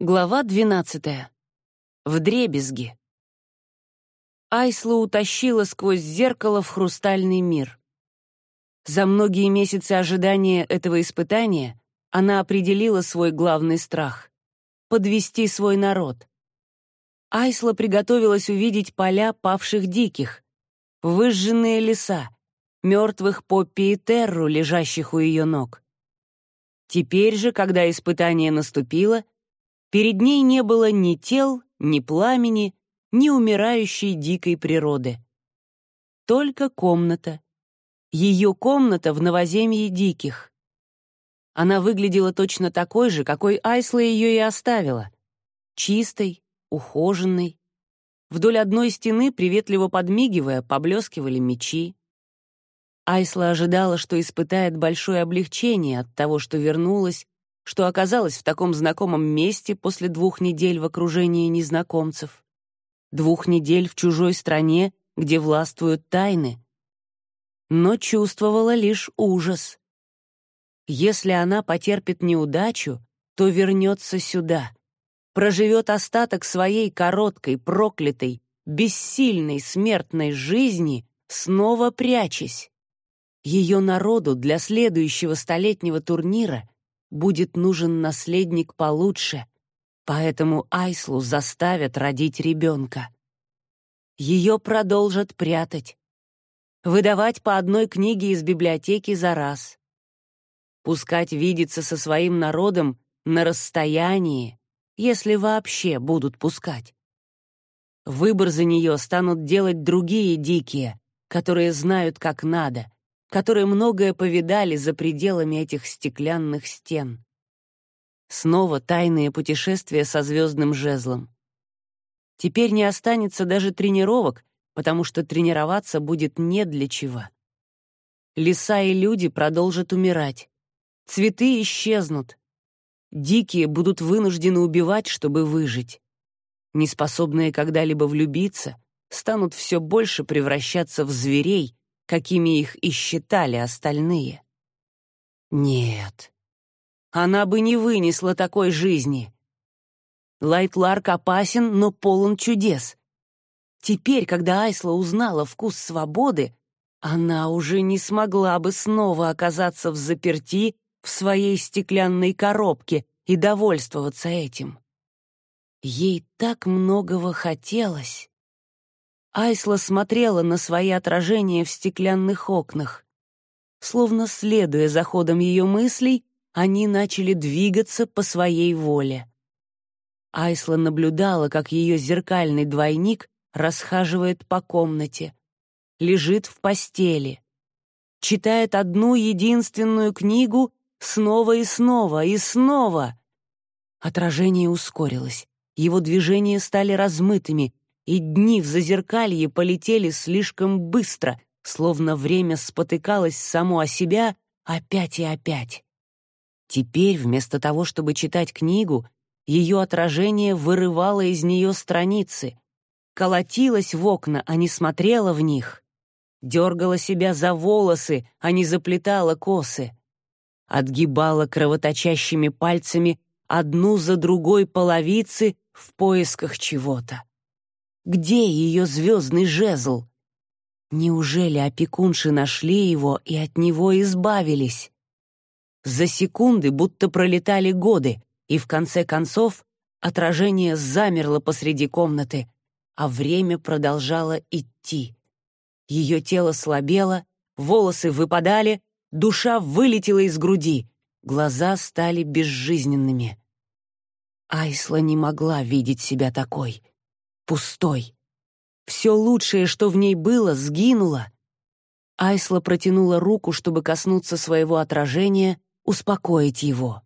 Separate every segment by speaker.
Speaker 1: Глава 12. Вдребезги. Айсла утащила сквозь зеркало в хрустальный мир. За многие месяцы ожидания этого испытания она определила свой главный страх — подвести свой народ. Айсла приготовилась увидеть поля павших диких, выжженные леса, мертвых Поппи и Терру, лежащих у ее ног. Теперь же, когда испытание наступило — Перед ней не было ни тел, ни пламени, ни умирающей дикой природы. Только комната. Ее комната в новоземье диких. Она выглядела точно такой же, какой Айсла ее и оставила. Чистой, ухоженной. Вдоль одной стены, приветливо подмигивая, поблескивали мечи. Айсла ожидала, что испытает большое облегчение от того, что вернулась что оказалась в таком знакомом месте после двух недель в окружении незнакомцев, двух недель в чужой стране, где властвуют тайны. Но чувствовала лишь ужас. Если она потерпит неудачу, то вернется сюда, проживет остаток своей короткой, проклятой, бессильной смертной жизни, снова прячась. Ее народу для следующего столетнего турнира будет нужен наследник получше, поэтому Айслу заставят родить ребенка. Ее продолжат прятать, выдавать по одной книге из библиотеки за раз, пускать видеться со своим народом на расстоянии, если вообще будут пускать. Выбор за нее станут делать другие дикие, которые знают, как надо — которые многое повидали за пределами этих стеклянных стен. Снова тайные путешествия со звездным жезлом. Теперь не останется даже тренировок, потому что тренироваться будет не для чего. Леса и люди продолжат умирать. Цветы исчезнут. Дикие будут вынуждены убивать, чтобы выжить. Неспособные когда-либо влюбиться станут все больше превращаться в зверей, какими их и считали остальные. Нет, она бы не вынесла такой жизни. Лайтларк опасен, но полон чудес. Теперь, когда Айсла узнала вкус свободы, она уже не смогла бы снова оказаться взаперти в своей стеклянной коробке и довольствоваться этим. Ей так многого хотелось. Айсла смотрела на свои отражения в стеклянных окнах. Словно следуя за ходом ее мыслей, они начали двигаться по своей воле. Айсла наблюдала, как ее зеркальный двойник расхаживает по комнате, лежит в постели, читает одну единственную книгу снова и снова и снова. Отражение ускорилось, его движения стали размытыми, и дни в зазеркалье полетели слишком быстро, словно время спотыкалось само о себя опять и опять. Теперь, вместо того, чтобы читать книгу, ее отражение вырывало из нее страницы, колотилось в окна, а не смотрело в них, дергала себя за волосы, а не заплетала косы, отгибала кровоточащими пальцами одну за другой половицы в поисках чего-то. Где ее звездный жезл? Неужели опекунши нашли его и от него избавились? За секунды будто пролетали годы, и в конце концов отражение замерло посреди комнаты, а время продолжало идти. Ее тело слабело, волосы выпадали, душа вылетела из груди, глаза стали безжизненными. Айсла не могла видеть себя такой — пустой. Все лучшее, что в ней было, сгинуло. Айсла протянула руку, чтобы коснуться своего отражения, успокоить его.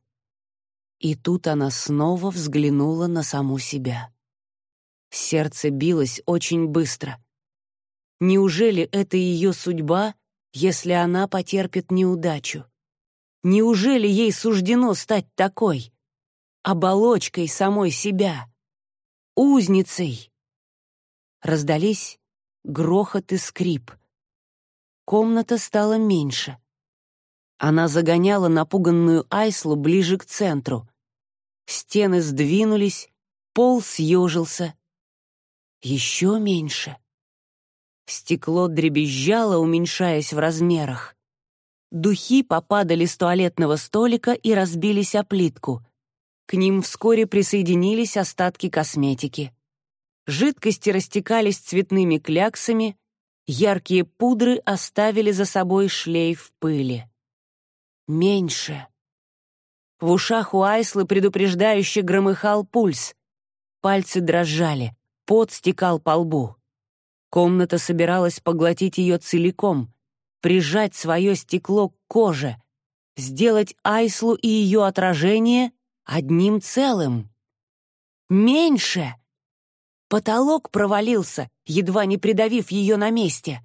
Speaker 1: И тут она снова взглянула на саму себя. Сердце билось очень быстро. Неужели это ее судьба, если она потерпит неудачу? Неужели ей суждено стать такой? Оболочкой самой себя? Узницей? Раздались грохот и скрип. Комната стала меньше. Она загоняла напуганную Айслу ближе к центру. Стены сдвинулись, пол съежился. Еще меньше. Стекло дребезжало, уменьшаясь в размерах. Духи попадали с туалетного столика и разбились о плитку. К ним вскоре присоединились остатки косметики. Жидкости растекались цветными кляксами, яркие пудры оставили за собой шлейф пыли. Меньше. В ушах у Айслы предупреждающе громыхал пульс. Пальцы дрожали, пот стекал по лбу. Комната собиралась поглотить ее целиком, прижать свое стекло к коже, сделать Айслу и ее отражение одним целым. Меньше! Потолок провалился, едва не придавив ее на месте.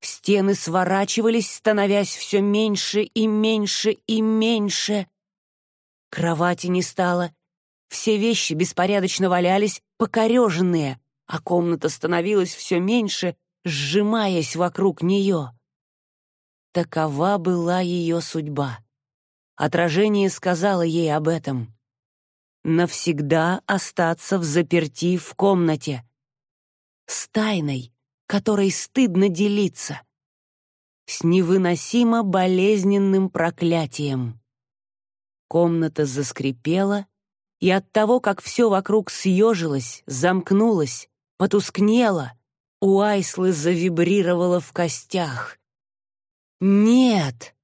Speaker 1: Стены сворачивались, становясь все меньше и меньше и меньше. Кровати не стало. Все вещи беспорядочно валялись, покореженные, а комната становилась все меньше, сжимаясь вокруг нее. Такова была ее судьба. Отражение сказала ей об этом навсегда остаться в заперти в комнате. С тайной, которой стыдно делиться. С невыносимо болезненным проклятием. Комната заскрипела, и от того, как все вокруг съежилось, замкнулось, потускнело, у Айслы завибрировало в костях. Нет!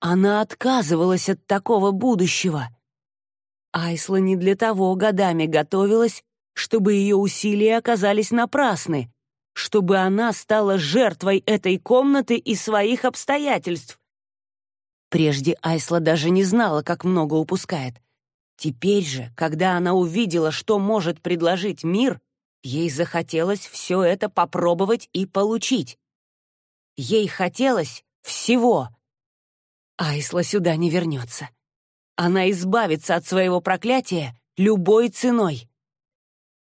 Speaker 1: Она отказывалась от такого будущего — Айсла не для того годами готовилась, чтобы ее усилия оказались напрасны, чтобы она стала жертвой этой комнаты и своих обстоятельств. Прежде Айсла даже не знала, как много упускает. Теперь же, когда она увидела, что может предложить мир, ей захотелось все это попробовать и получить. Ей хотелось всего. Айсла сюда не вернется. Она избавится от своего проклятия любой ценой.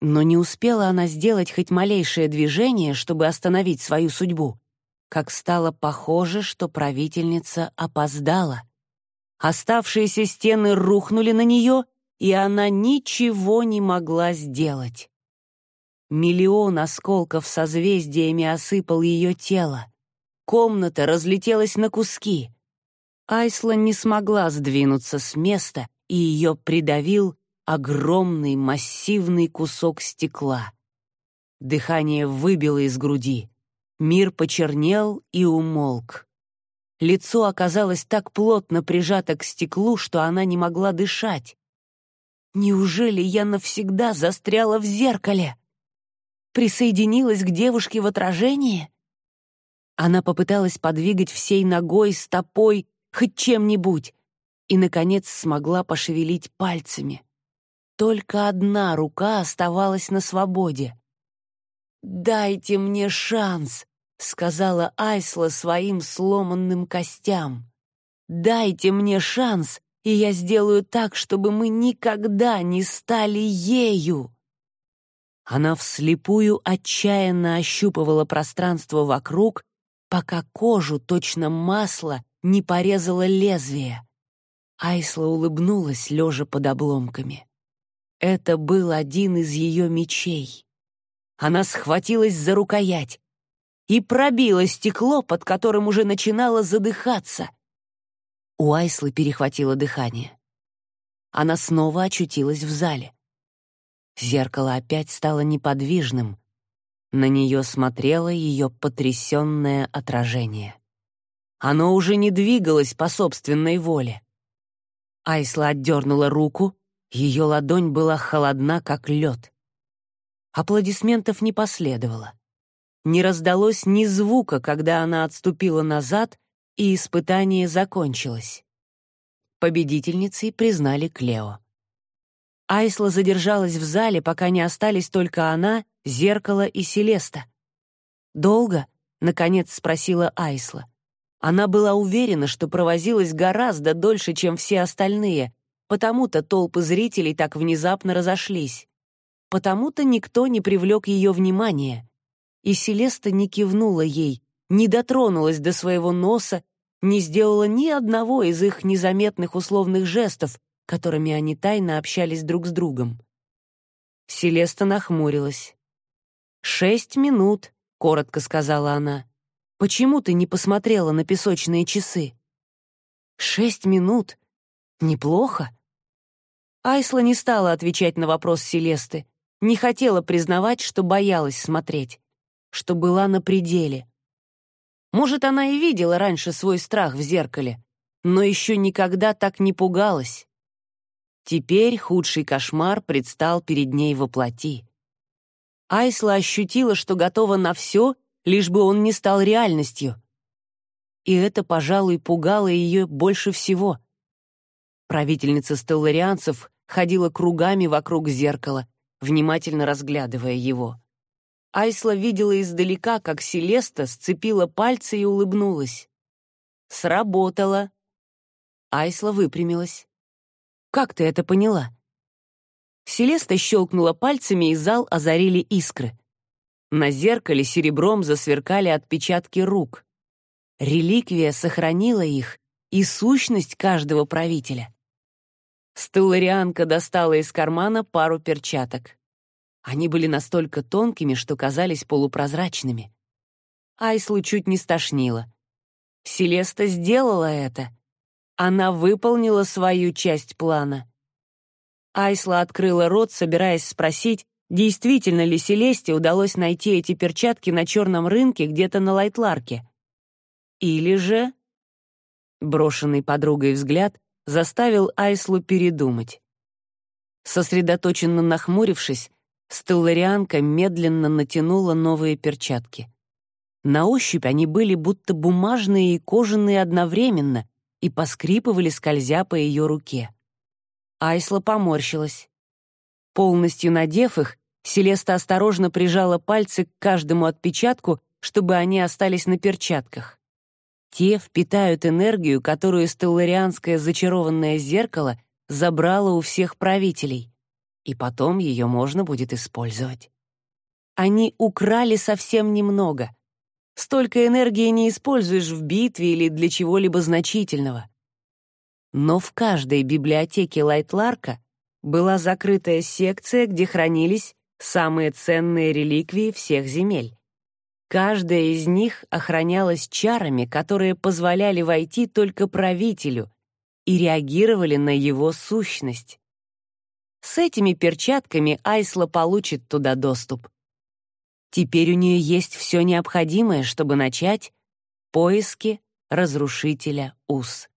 Speaker 1: Но не успела она сделать хоть малейшее движение, чтобы остановить свою судьбу, как стало похоже, что правительница опоздала. Оставшиеся стены рухнули на нее, и она ничего не могла сделать. Миллион осколков созвездиями осыпал ее тело. Комната разлетелась на куски. Айсла не смогла сдвинуться с места, и ее придавил огромный массивный кусок стекла. Дыхание выбило из груди. Мир почернел и умолк. Лицо оказалось так плотно прижато к стеклу, что она не могла дышать. Неужели я навсегда застряла в зеркале? Присоединилась к девушке в отражении? Она попыталась подвигать всей ногой, стопой, хоть чем-нибудь, и, наконец, смогла пошевелить пальцами. Только одна рука оставалась на свободе. «Дайте мне шанс», — сказала Айсла своим сломанным костям. «Дайте мне шанс, и я сделаю так, чтобы мы никогда не стали ею». Она вслепую отчаянно ощупывала пространство вокруг, пока кожу, точно масло, не порезала лезвие. Айсла улыбнулась, лежа под обломками. Это был один из ее мечей. Она схватилась за рукоять и пробила стекло, под которым уже начинала задыхаться. У Айслы перехватило дыхание. Она снова очутилась в зале. Зеркало опять стало неподвижным. На нее смотрело ее потрясенное отражение. Оно уже не двигалось по собственной воле. Айсла отдернула руку, ее ладонь была холодна, как лед. Аплодисментов не последовало. Не раздалось ни звука, когда она отступила назад, и испытание закончилось. Победительницей признали Клео. Айсла задержалась в зале, пока не остались только она, Зеркало и Селеста. «Долго?» — наконец спросила Айсла. Она была уверена, что провозилась гораздо дольше, чем все остальные, потому-то толпы зрителей так внезапно разошлись. Потому-то никто не привлек ее внимания. И Селеста не кивнула ей, не дотронулась до своего носа, не сделала ни одного из их незаметных условных жестов, которыми они тайно общались друг с другом. Селеста нахмурилась. «Шесть минут», — коротко сказала она. «Почему ты не посмотрела на песочные часы?» «Шесть минут? Неплохо». Айсла не стала отвечать на вопрос Селесты, не хотела признавать, что боялась смотреть, что была на пределе. Может, она и видела раньше свой страх в зеркале, но еще никогда так не пугалась. Теперь худший кошмар предстал перед ней во плоти. Айсла ощутила, что готова на все, лишь бы он не стал реальностью. И это, пожалуй, пугало ее больше всего. Правительница стелларианцев ходила кругами вокруг зеркала, внимательно разглядывая его. Айсла видела издалека, как Селеста сцепила пальцы и улыбнулась. «Сработало!» Айсла выпрямилась. «Как ты это поняла?» Селеста щелкнула пальцами, и зал озарили искры. На зеркале серебром засверкали отпечатки рук. Реликвия сохранила их и сущность каждого правителя. Стелларианка достала из кармана пару перчаток. Они были настолько тонкими, что казались полупрозрачными. Айслу чуть не стошнило. Селеста сделала это. Она выполнила свою часть плана. Айсла открыла рот, собираясь спросить, действительно ли Селесте удалось найти эти перчатки на черном рынке где-то на Лайтларке. Или же... Брошенный подругой взгляд заставил Айслу передумать. Сосредоточенно нахмурившись, Стелларианка медленно натянула новые перчатки. На ощупь они были будто бумажные и кожаные одновременно, и поскрипывали, скользя по ее руке. Айсла поморщилась. Полностью надев их, Селеста осторожно прижала пальцы к каждому отпечатку, чтобы они остались на перчатках. Те впитают энергию, которую стелларианское зачарованное зеркало забрало у всех правителей, и потом ее можно будет использовать. Они украли совсем немного — Столько энергии не используешь в битве или для чего-либо значительного. Но в каждой библиотеке Лайтларка была закрытая секция, где хранились самые ценные реликвии всех земель. Каждая из них охранялась чарами, которые позволяли войти только правителю и реагировали на его сущность. С этими перчатками Айсла получит туда доступ. Теперь у нее есть все необходимое, чтобы начать поиски разрушителя уз.